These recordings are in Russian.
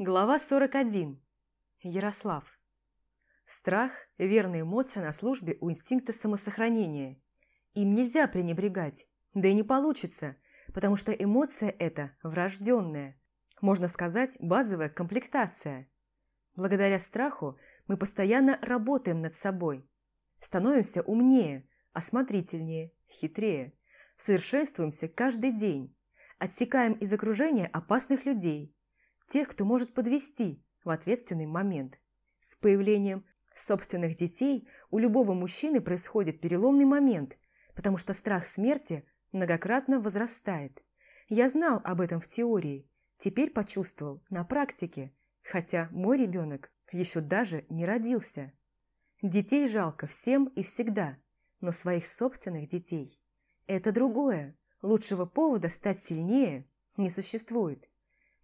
Глава 41. Ярослав. Страх – верная эмоция на службе у инстинкта самосохранения. Им нельзя пренебрегать, да и не получится, потому что эмоция эта врожденная, можно сказать, базовая комплектация. Благодаря страху мы постоянно работаем над собой, становимся умнее, осмотрительнее, хитрее, совершенствуемся каждый день, отсекаем из окружения опасных людей – тех, кто может подвести в ответственный момент. С появлением собственных детей у любого мужчины происходит переломный момент, потому что страх смерти многократно возрастает. Я знал об этом в теории, теперь почувствовал на практике, хотя мой ребенок еще даже не родился. Детей жалко всем и всегда, но своих собственных детей – это другое. Лучшего повода стать сильнее не существует.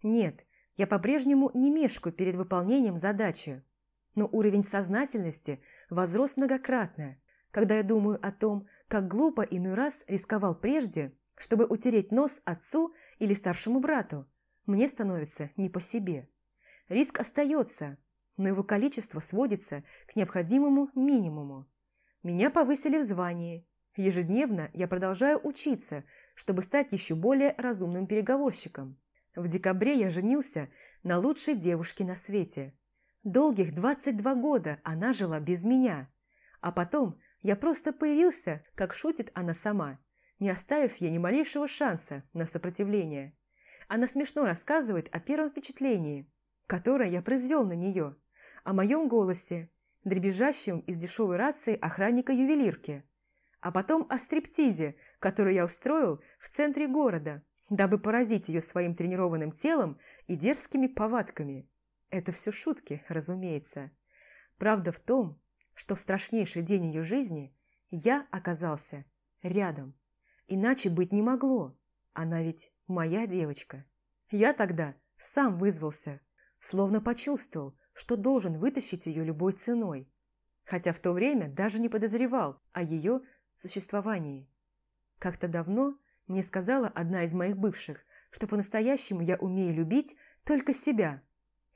Нет, я по-прежнему не мешкаю перед выполнением задачи, но уровень сознательности возрос многократно, когда я думаю о том, как глупо иной раз рисковал прежде, чтобы утереть нос отцу или старшему брату. Мне становится не по себе. Риск остается, но его количество сводится к необходимому минимуму. Меня повысили в звании. Ежедневно я продолжаю учиться, чтобы стать еще более разумным переговорщиком. В декабре я женился на лучшей девушке на свете. Долгих 22 года она жила без меня. А потом я просто появился, как шутит она сама, не оставив ей ни малейшего шанса на сопротивление. Она смешно рассказывает о первом впечатлении, которое я произвел на нее, о моем голосе, дребезжащем из дешевой рации охранника ювелирки, а потом о стриптизе, который я устроил в центре города – дабы поразить ее своим тренированным телом и дерзкими повадками. Это все шутки, разумеется. Правда в том, что в страшнейший день ее жизни я оказался рядом. Иначе быть не могло. Она ведь моя девочка. Я тогда сам вызвался, словно почувствовал, что должен вытащить ее любой ценой, хотя в то время даже не подозревал о ее существовании. Как-то давно мне сказала одна из моих бывших, что по-настоящему я умею любить только себя.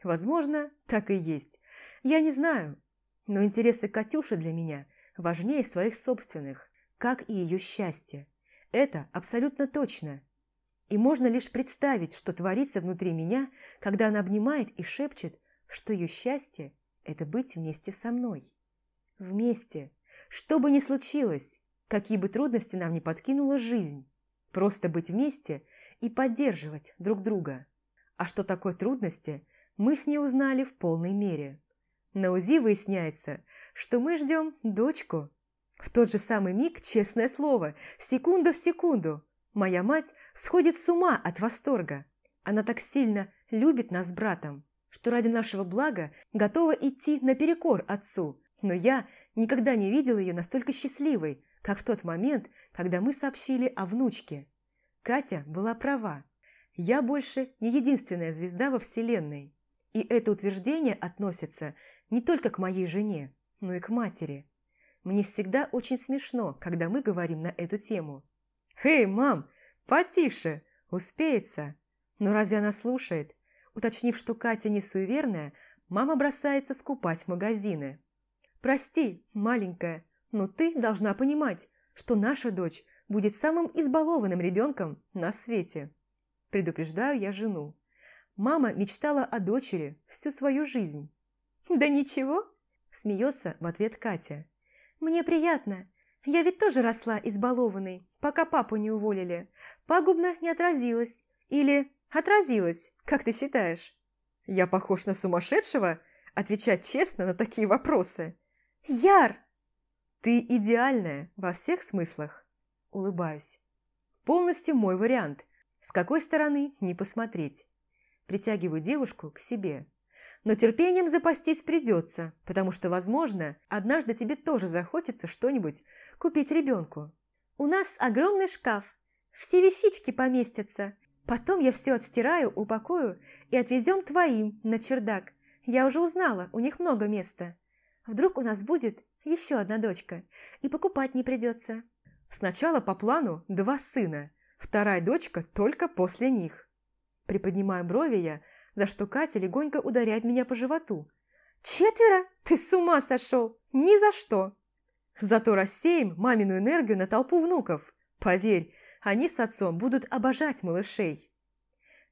Возможно, так и есть. Я не знаю, но интересы Катюши для меня важнее своих собственных, как и ее счастье. Это абсолютно точно. И можно лишь представить, что творится внутри меня, когда она обнимает и шепчет, что ее счастье – это быть вместе со мной. Вместе. Что бы ни случилось, какие бы трудности нам ни подкинула жизнь, Просто быть вместе и поддерживать друг друга. А что такое трудности, мы с ней узнали в полной мере. На УЗИ выясняется, что мы ждем дочку. В тот же самый миг, честное слово, секунда в секунду, моя мать сходит с ума от восторга. Она так сильно любит нас с братом, что ради нашего блага готова идти наперекор отцу. Но я никогда не видела ее настолько счастливой, как в тот момент, когда мы сообщили о внучке. Катя была права. Я больше не единственная звезда во Вселенной. И это утверждение относится не только к моей жене, но и к матери. Мне всегда очень смешно, когда мы говорим на эту тему. «Эй, мам, потише, успеется!» Но разве она слушает? Уточнив, что Катя не суеверная, мама бросается скупать магазины. «Прости, маленькая, но ты должна понимать, что наша дочь будет самым избалованным ребенком на свете. Предупреждаю я жену. Мама мечтала о дочери всю свою жизнь. «Да ничего», – смеется в ответ Катя. «Мне приятно. Я ведь тоже росла избалованной, пока папу не уволили. Пагубно не отразилась. Или отразилась, как ты считаешь?» «Я похож на сумасшедшего?» Отвечать честно на такие вопросы. «Яр!» Ты идеальная во всех смыслах. Улыбаюсь. Полностью мой вариант. С какой стороны не посмотреть. Притягиваю девушку к себе. Но терпением запастись придется, потому что, возможно, однажды тебе тоже захочется что-нибудь купить ребенку. У нас огромный шкаф. Все вещички поместятся. Потом я все отстираю, упакую и отвезем твоим на чердак. Я уже узнала, у них много места. Вдруг у нас будет еще одна дочка, и покупать не придется. Сначала по плану два сына, вторая дочка только после них. Приподнимаю брови я, за что Катя легонько ударяет меня по животу. «Четверо? Ты с ума сошел? Ни за что!» Зато рассеем мамину энергию на толпу внуков. Поверь, они с отцом будут обожать малышей.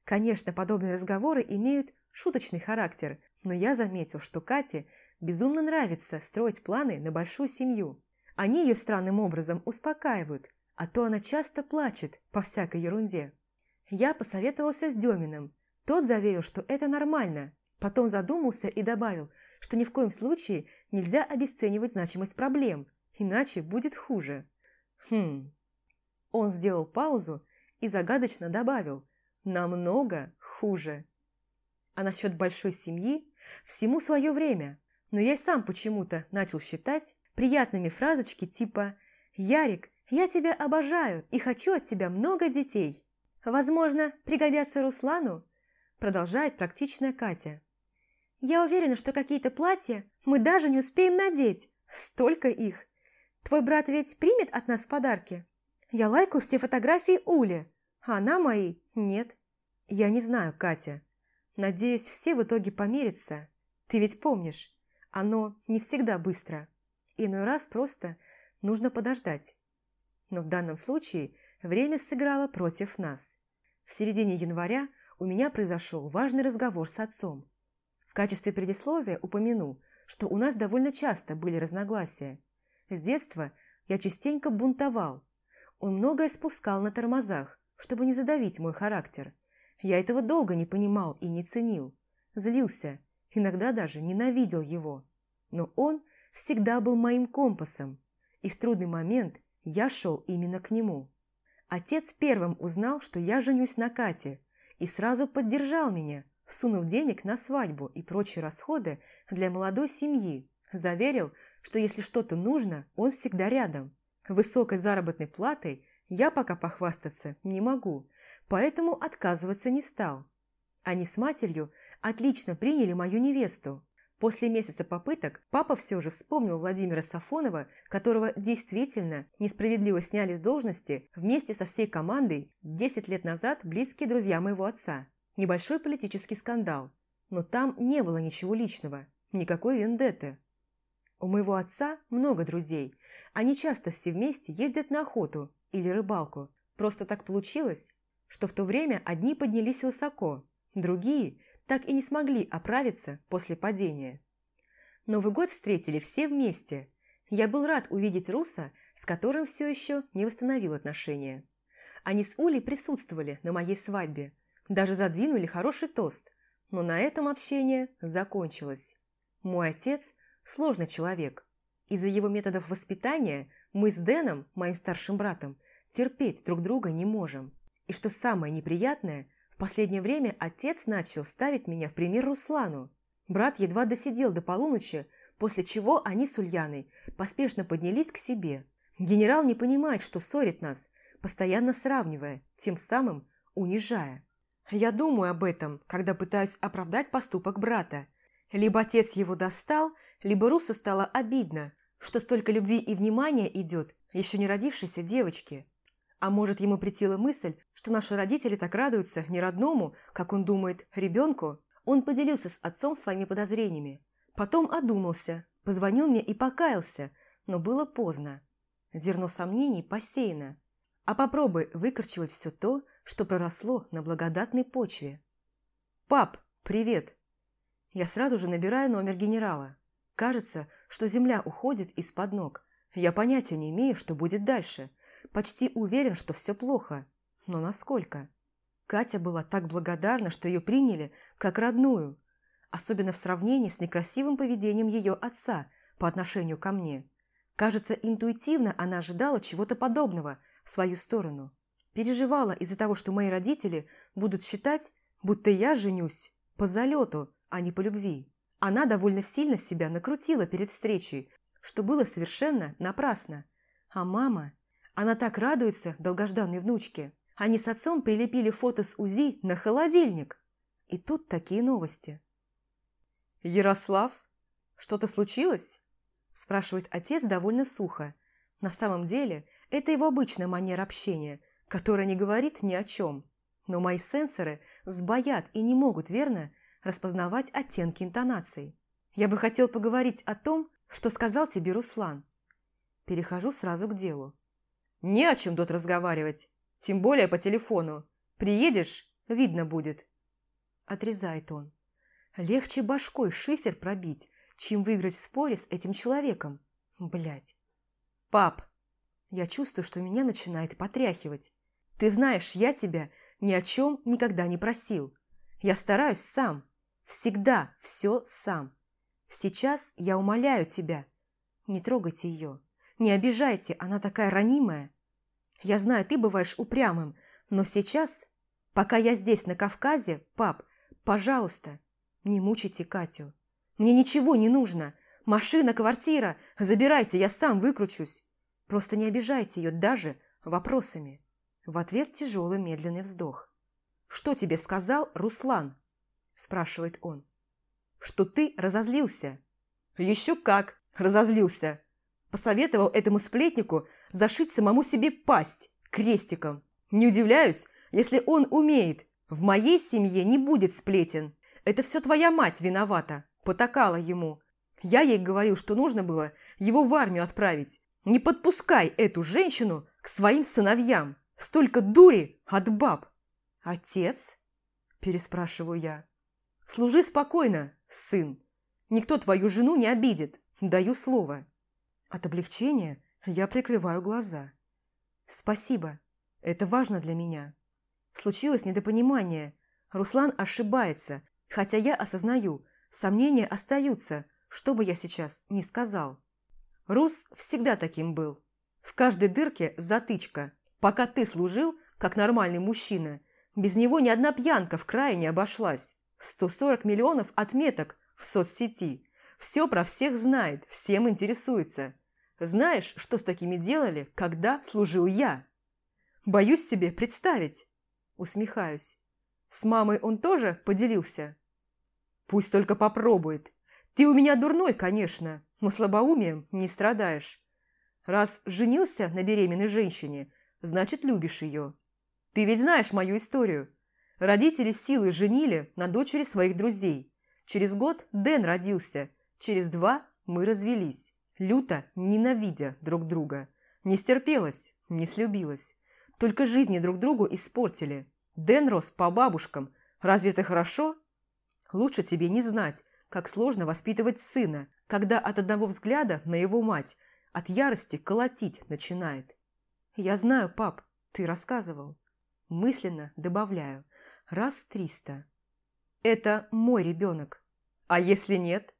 Конечно, подобные разговоры имеют шуточный характер, но я заметил, что Кате безумно нравится строить планы на большую семью. Они ее странным образом успокаивают, а то она часто плачет по всякой ерунде. Я посоветовался с Деминым. Тот заверил, что это нормально. Потом задумался и добавил, что ни в коем случае нельзя обесценивать значимость проблем, иначе будет хуже. Хм. Он сделал паузу и загадочно добавил «намного хуже». А насчет большой семьи всему свое время, но я сам почему-то начал считать приятными фразочки типа «Ярик, я тебя обожаю и хочу от тебя много детей». Возможно, пригодятся Руслану, продолжает практичная Катя. Я уверена, что какие-то платья мы даже не успеем надеть. Столько их. Твой брат ведь примет от нас подарки? Я лайкаю все фотографии Ули, а она мои нет. Я не знаю, Катя. Надеюсь, все в итоге помирятся. Ты ведь помнишь, оно не всегда быстро. Иной раз просто нужно подождать. Но в данном случае время сыграло против нас. В середине января у меня произошел важный разговор с отцом. В качестве предисловия упомяну, что у нас довольно часто были разногласия. С детства я частенько бунтовал. Он многое спускал на тормозах, чтобы не задавить мой характер. Я этого долго не понимал и не ценил. Злился, иногда даже ненавидел его. Но он всегда был моим компасом, и в трудный момент я шел именно к нему. Отец первым узнал, что я женюсь на Кате, и сразу поддержал меня, сунув денег на свадьбу и прочие расходы для молодой семьи. Заверил, что если что-то нужно, он всегда рядом. Высокой заработной платой я пока похвастаться не могу, поэтому отказываться не стал. Они с матерью отлично приняли мою невесту, После месяца попыток папа все же вспомнил Владимира Сафонова, которого действительно несправедливо сняли с должности вместе со всей командой 10 лет назад близкие друзья моего отца. Небольшой политический скандал, но там не было ничего личного, никакой вендетты. У моего отца много друзей, они часто все вместе ездят на охоту или рыбалку. Просто так получилось, что в то время одни поднялись высоко, другие – так и не смогли оправиться после падения. Новый год встретили все вместе. Я был рад увидеть Руса, с которым все еще не восстановил отношения. Они с Улей присутствовали на моей свадьбе, даже задвинули хороший тост, но на этом общение закончилось. Мой отец – сложный человек. Из-за его методов воспитания мы с Дэном, моим старшим братом, терпеть друг друга не можем. И что самое неприятное – последнее время отец начал ставить меня в пример Руслану. Брат едва досидел до полуночи, после чего они с Ульяной поспешно поднялись к себе. Генерал не понимает, что ссорит нас, постоянно сравнивая, тем самым унижая. Я думаю об этом, когда пытаюсь оправдать поступок брата. Либо отец его достал, либо Русу стало обидно, что столько любви и внимания идет еще не родившейся девочке. А может, ему притила мысль, что наши родители так радуются не родному, как он думает, ребенку? Он поделился с отцом своими подозрениями. Потом одумался, позвонил мне и покаялся, но было поздно. Зерно сомнений посеяно. А попробуй выкорчевать все то, что проросло на благодатной почве. «Пап, привет!» Я сразу же набираю номер генерала. Кажется, что земля уходит из-под ног. Я понятия не имею, что будет дальше – Почти уверен, что все плохо. Но насколько? Катя была так благодарна, что ее приняли как родную, особенно в сравнении с некрасивым поведением ее отца по отношению ко мне. Кажется, интуитивно она ожидала чего-то подобного в свою сторону. Переживала из-за того, что мои родители будут считать, будто я женюсь по залету, а не по любви. Она довольно сильно себя накрутила перед встречей, что было совершенно напрасно. А мама... Она так радуется долгожданной внучке. Они с отцом прилепили фото с УЗИ на холодильник. И тут такие новости. «Ярослав, что-то случилось?» спрашивает отец довольно сухо. На самом деле, это его обычная манера общения, которая не говорит ни о чем. Но мои сенсоры сбоят и не могут верно распознавать оттенки интонаций. Я бы хотел поговорить о том, что сказал тебе Руслан. Перехожу сразу к делу. Не о чем тут разговаривать, тем более по телефону. Приедешь, видно будет. Отрезает он. Легче башкой шифер пробить, чем выиграть в споре с этим человеком. Блять. Пап, я чувствую, что меня начинает потряхивать. Ты знаешь, я тебя ни о чем никогда не просил. Я стараюсь сам. Всегда все сам. Сейчас я умоляю тебя. Не трогайте ее. Не обижайте, она такая ранимая. Я знаю, ты бываешь упрямым, но сейчас, пока я здесь, на Кавказе, пап, пожалуйста, не мучайте Катю. Мне ничего не нужно. Машина, квартира. Забирайте, я сам выкручусь. Просто не обижайте ее даже вопросами. В ответ тяжелый медленный вздох. «Что тебе сказал Руслан?» спрашивает он. «Что ты разозлился?» «Еще как разозлился!» Посоветовал этому сплетнику зашить самому себе пасть крестиком. Не удивляюсь, если он умеет. В моей семье не будет сплетен. Это все твоя мать виновата. Потакала ему. Я ей говорил, что нужно было его в армию отправить. Не подпускай эту женщину к своим сыновьям. Столько дури от баб. Отец? Переспрашиваю я. Служи спокойно, сын. Никто твою жену не обидит. Даю слово. От облегчения я прикрываю глаза. Спасибо. Это важно для меня. Случилось недопонимание. Руслан ошибается, хотя я осознаю, сомнения остаются, что бы я сейчас ни сказал. Рус всегда таким был. В каждой дырке затычка. Пока ты служил, как нормальный мужчина, без него ни одна пьянка в крае не обошлась. 140 миллионов отметок в соцсети. Все про всех знает, всем интересуется. Знаешь, что с такими делали, когда служил я? Боюсь себе представить. Усмехаюсь. С мамой он тоже поделился? Пусть только попробует. Ты у меня дурной, конечно, но слабоумием не страдаешь. Раз женился на беременной женщине, значит, любишь ее. Ты ведь знаешь мою историю. Родители силы женили на дочери своих друзей. Через год Дэн родился, через два мы развелись, люто ненавидя друг друга. Не стерпелась, не слюбилась. Только жизни друг другу испортили. Дэн рос по бабушкам. Разве это хорошо? Лучше тебе не знать, как сложно воспитывать сына, когда от одного взгляда на его мать от ярости колотить начинает. Я знаю, пап, ты рассказывал. Мысленно добавляю. Раз триста. Это мой ребенок. А если нет?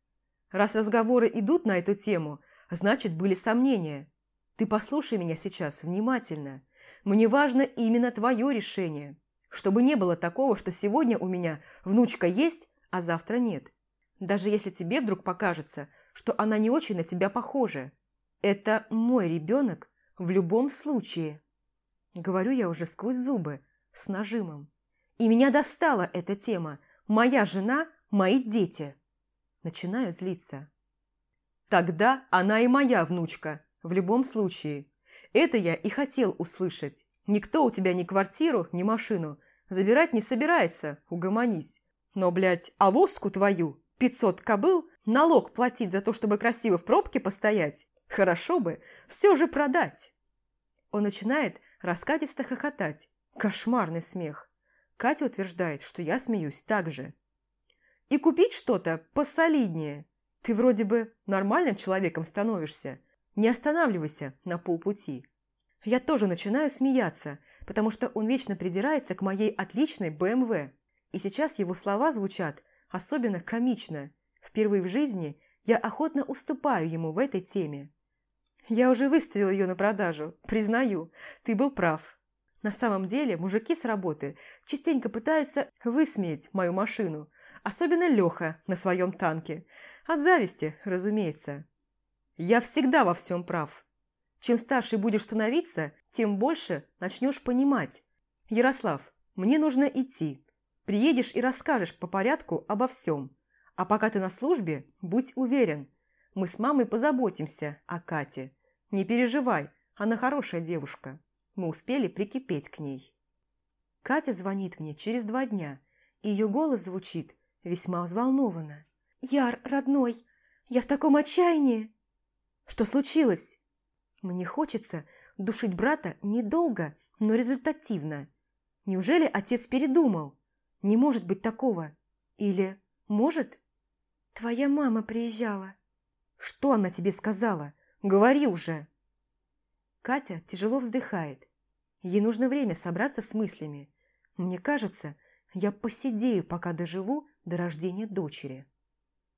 Раз разговоры идут на эту тему, значит, были сомнения. Ты послушай меня сейчас внимательно. Мне важно именно твое решение. Чтобы не было такого, что сегодня у меня внучка есть, а завтра нет. Даже если тебе вдруг покажется, что она не очень на тебя похожа. Это мой ребенок в любом случае. Говорю я уже сквозь зубы, с нажимом. И меня достала эта тема. Моя жена, мои дети. Начинаю злиться. Тогда она и моя внучка, в любом случае. Это я и хотел услышать. Никто у тебя ни квартиру, ни машину забирать не собирается, угомонись. Но, блядь, а воску твою, пятьсот кобыл, налог платить за то, чтобы красиво в пробке постоять, хорошо бы все же продать. Он начинает раскатисто хохотать. Кошмарный смех. Катя утверждает, что я смеюсь так же. И купить что-то посолиднее. Ты вроде бы нормальным человеком становишься. Не останавливайся на полпути. Я тоже начинаю смеяться, потому что он вечно придирается к моей отличной БМВ. И сейчас его слова звучат особенно комично. Впервые в жизни я охотно уступаю ему в этой теме. Я уже выставил ее на продажу, признаю, ты был прав. На самом деле мужики с работы частенько пытаются высмеять мою машину, особенно Леха на своем танке. От зависти, разумеется. Я всегда во всем прав. Чем старше будешь становиться, тем больше начнешь понимать. Ярослав, мне нужно идти. Приедешь и расскажешь по порядку обо всем. А пока ты на службе, будь уверен, мы с мамой позаботимся о Кате. Не переживай, она хорошая девушка. Мы успели прикипеть к ней. Катя звонит мне через два дня, и ее голос звучит весьма взволнована. «Яр, родной, я в таком отчаянии!» «Что случилось?» «Мне хочется душить брата недолго, но результативно. Неужели отец передумал? Не может быть такого. Или может?» «Твоя мама приезжала». «Что она тебе сказала? Говори уже!» Катя тяжело вздыхает. Ей нужно время собраться с мыслями. Мне кажется, я посидею, пока доживу до рождения дочери.